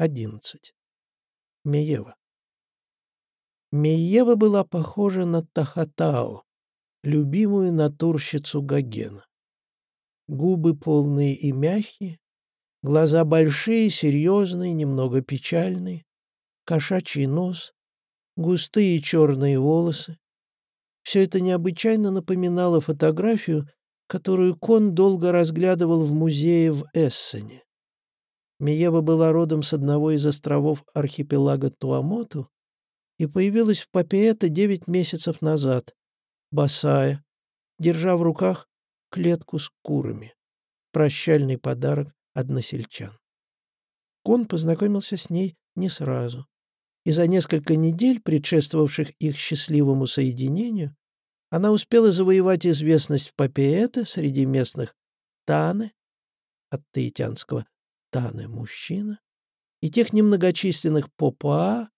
11. Меева. Меева была похожа на Тахатао, любимую натурщицу Гогена. Губы полные и мягкие, глаза большие, серьезные, немного печальные, кошачий нос, густые черные волосы. Все это необычайно напоминало фотографию, которую Кон долго разглядывал в музее в Эссене. Миева была родом с одного из островов архипелага Туамоту и появилась в Папиэто девять месяцев назад, босая, держа в руках клетку с курами. Прощальный подарок односельчан. Кон познакомился с ней не сразу и за несколько недель, предшествовавших их счастливому соединению, она успела завоевать известность в Папиэте среди местных Таны, от таитянского «Таны» — мужчина, и тех немногочисленных Попа,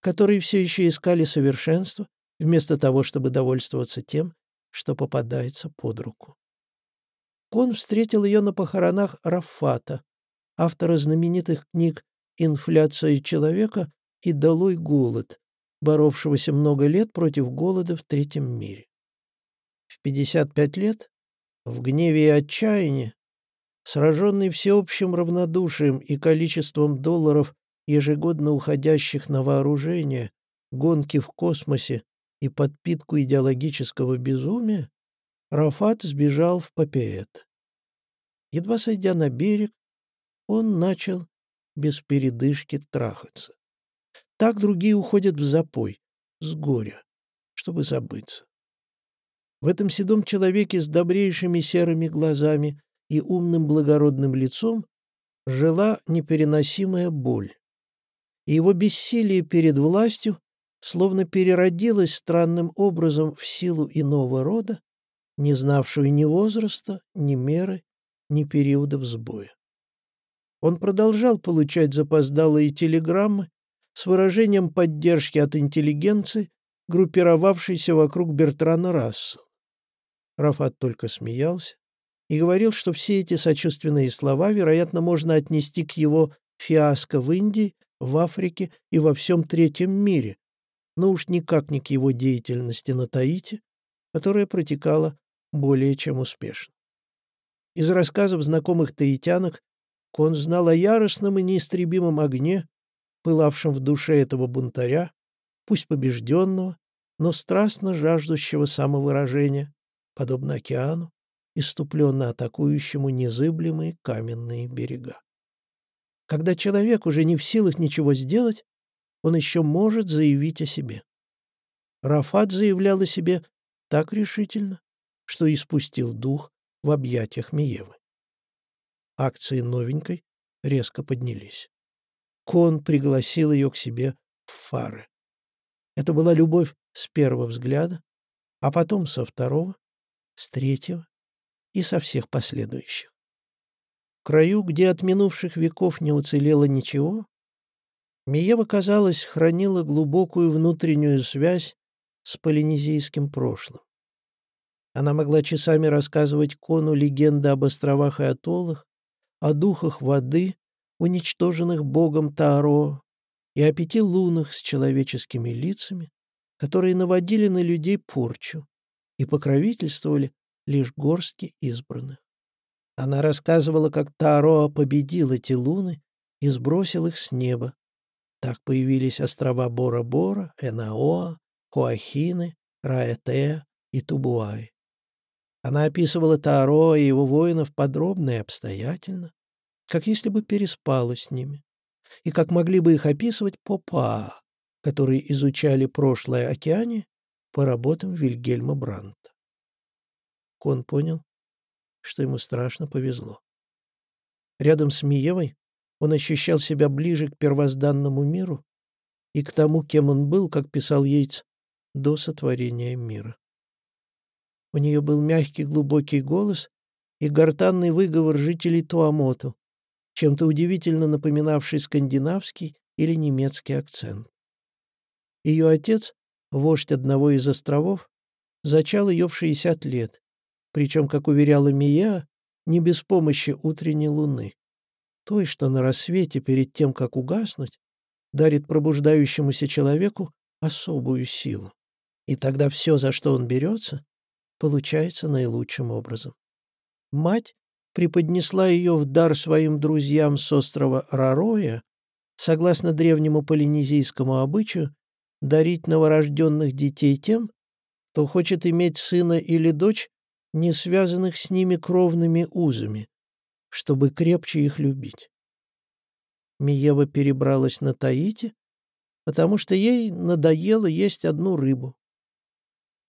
которые все еще искали совершенство, вместо того, чтобы довольствоваться тем, что попадается под руку. Кон встретил ее на похоронах Рафата, автора знаменитых книг «Инфляция человека» и «Долой голод», боровшегося много лет против голода в третьем мире. В 55 лет, в гневе и отчаянии, сраженный всеобщим равнодушием и количеством долларов, ежегодно уходящих на вооружение, гонки в космосе и подпитку идеологического безумия, Рафат сбежал в Папеэт. Едва сойдя на берег, он начал без передышки трахаться. Так другие уходят в запой, с горя, чтобы забыться. В этом седом человеке с добрейшими серыми глазами и умным благородным лицом жила непереносимая боль. И его бессилие перед властью словно переродилось странным образом в силу иного рода, не знавшую ни возраста, ни меры, ни периодов сбоя. Он продолжал получать запоздалые телеграммы, с выражением поддержки от интеллигенции, группировавшейся вокруг Бертрана Рассела. Рафат только смеялся и говорил, что все эти сочувственные слова, вероятно, можно отнести к его фиаско в Индии, в Африке и во всем третьем мире, но уж никак не к его деятельности на Таити, которая протекала более чем успешно. Из рассказов знакомых таитянок он знал о яростном и неистребимом огне, пылавшем в душе этого бунтаря, пусть побежденного, но страстно жаждущего самовыражения, подобно океану, иступленно атакующему незыблемые каменные берега. Когда человек уже не в силах ничего сделать, он еще может заявить о себе. Рафат заявлял о себе так решительно, что испустил дух в объятиях Миевы. Акции новенькой резко поднялись. Кон пригласил ее к себе в фары. Это была любовь с первого взгляда, а потом со второго, с третьего и со всех последующих. В краю, где от минувших веков не уцелело ничего, Миева, казалось, хранила глубокую внутреннюю связь с полинезийским прошлым. Она могла часами рассказывать Кону легенды об островах и атоллах, о духах воды, уничтоженных богом Таро, и о пяти лунах с человеческими лицами, которые наводили на людей порчу и покровительствовали лишь горстки избранных. Она рассказывала, как Таро победил эти луны и сбросил их с неба. Так появились острова Бора-Бора, Энаоа, Хуахины, Раэтеа и Тубуай. Она описывала Таро и его воинов подробно и обстоятельно, как если бы переспала с ними, и как могли бы их описывать попа, которые изучали прошлое океане по работам Вильгельма Бранта. Кон понял, что ему страшно повезло. Рядом с Миевой он ощущал себя ближе к первозданному миру и к тому, кем он был, как писал Йейтс, до сотворения мира. У нее был мягкий глубокий голос и гортанный выговор жителей Туамоту, чем-то удивительно напоминавший скандинавский или немецкий акцент. Ее отец, вождь одного из островов, зачал ее в 60 лет, причем, как уверяла Мия, не без помощи утренней луны. той, что на рассвете перед тем, как угаснуть, дарит пробуждающемуся человеку особую силу. И тогда все, за что он берется, получается наилучшим образом. Мать преподнесла ее в дар своим друзьям с острова Рароя, согласно древнему полинезийскому обычаю, дарить новорожденных детей тем, кто хочет иметь сына или дочь, не связанных с ними кровными узами, чтобы крепче их любить. Миева перебралась на Таити, потому что ей надоело есть одну рыбу.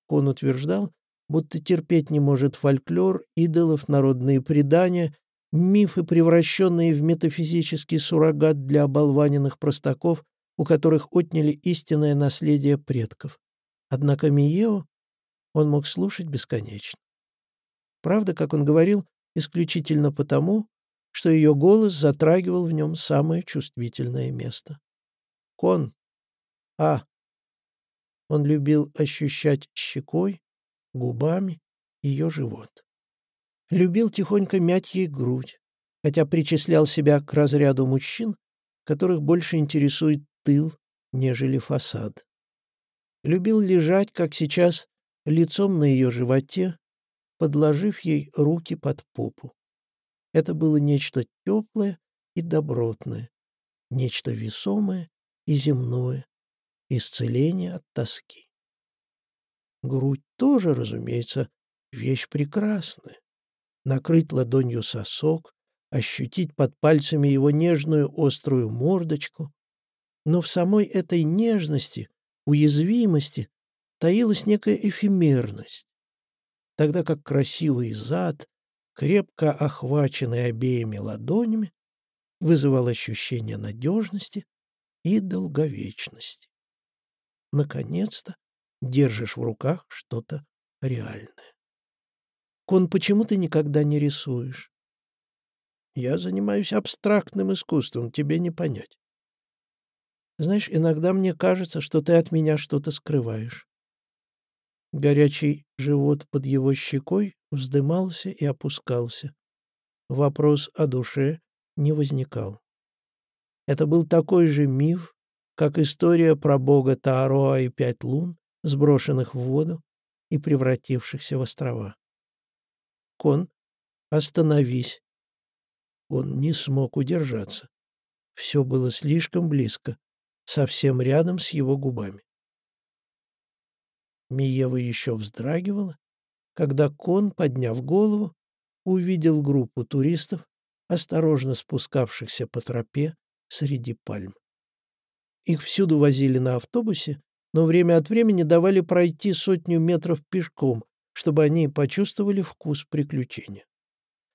Он утверждал, будто терпеть не может фольклор, идолов, народные предания, мифы, превращенные в метафизический суррогат для оболваненных простаков, у которых отняли истинное наследие предков. Однако Миео он мог слушать бесконечно. Правда, как он говорил, исключительно потому, что ее голос затрагивал в нем самое чувствительное место. «Кон! А!» Он любил ощущать щекой, губами ее живот. Любил тихонько мять ей грудь, хотя причислял себя к разряду мужчин, которых больше интересует тыл, нежели фасад. Любил лежать, как сейчас, лицом на ее животе, подложив ей руки под попу. Это было нечто теплое и добротное, нечто весомое и земное, исцеление от тоски. Грудь тоже, разумеется, вещь прекрасная. Накрыть ладонью сосок, ощутить под пальцами его нежную острую мордочку. Но в самой этой нежности, уязвимости таилась некая эфемерность, тогда как красивый зад, крепко охваченный обеими ладонями, вызывал ощущение надежности и долговечности. Наконец-то держишь в руках что-то реальное. Кон, почему ты никогда не рисуешь? Я занимаюсь абстрактным искусством, тебе не понять. Знаешь, иногда мне кажется, что ты от меня что-то скрываешь. Горячий живот под его щекой вздымался и опускался. Вопрос о душе не возникал. Это был такой же миф, как история про бога Таароа и пять лун, сброшенных в воду и превратившихся в острова. «Кон, остановись!» Он не смог удержаться. Все было слишком близко, совсем рядом с его губами. Миева еще вздрагивала, когда кон, подняв голову, увидел группу туристов, осторожно спускавшихся по тропе среди пальм. Их всюду возили на автобусе, но время от времени давали пройти сотню метров пешком, чтобы они почувствовали вкус приключения.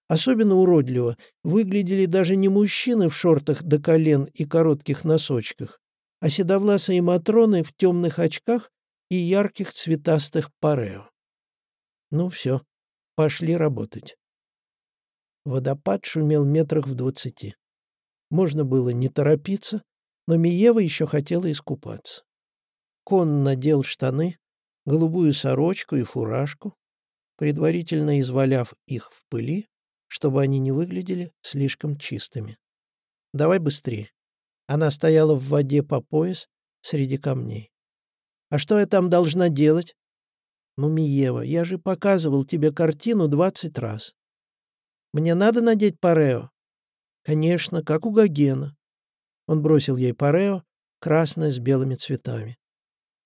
Особенно уродливо выглядели даже не мужчины в шортах до колен и коротких носочках, а седовласые матроны в темных очках и ярких цветастых парео. Ну все, пошли работать. Водопад шумел метрах в двадцати. Можно было не торопиться, но Миева еще хотела искупаться. Кон надел штаны, голубую сорочку и фуражку, предварительно изваляв их в пыли, чтобы они не выглядели слишком чистыми. «Давай быстрее». Она стояла в воде по пояс среди камней. А что я там должна делать? Ну, Миева, я же показывал тебе картину двадцать раз. Мне надо надеть парео? Конечно, как у Гогена. Он бросил ей парео, красное с белыми цветами.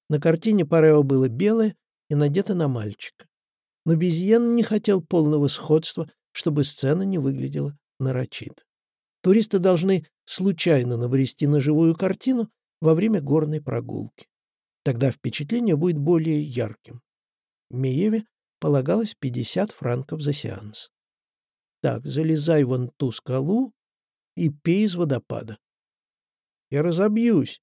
На картине парео было белое и надето на мальчика. Но Безьен не хотел полного сходства, чтобы сцена не выглядела нарочито. Туристы должны случайно набрести на живую картину во время горной прогулки. Тогда впечатление будет более ярким. Миеве полагалось 50 франков за сеанс. Так, залезай вон ту скалу и пей из водопада. Я разобьюсь.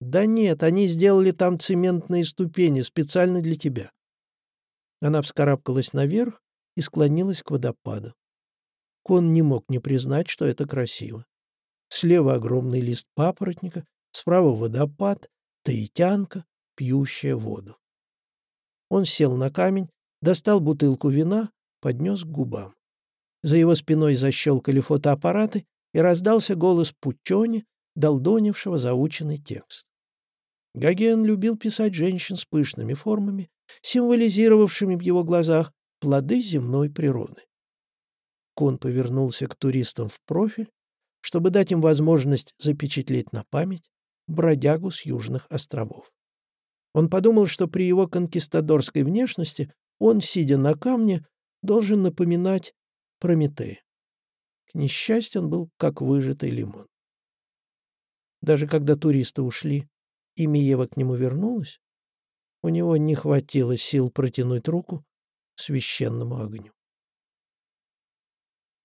Да нет, они сделали там цементные ступени специально для тебя. Она вскарабкалась наверх и склонилась к водопаду. Кон не мог не признать, что это красиво. Слева огромный лист папоротника, справа водопад, таитянка, пьющая воду. Он сел на камень, достал бутылку вина, поднес к губам. За его спиной защелкали фотоаппараты, и раздался голос Пучони, долдонившего заученный текст. Гоген любил писать женщин с пышными формами, символизировавшими в его глазах плоды земной природы. Кун повернулся к туристам в профиль, чтобы дать им возможность запечатлеть на память бродягу с Южных островов. Он подумал, что при его конкистадорской внешности он, сидя на камне, должен напоминать Прометея. К несчастью, он был как выжатый лимон. Даже когда туристы ушли, и Миева к нему вернулась, у него не хватило сил протянуть руку священному огню.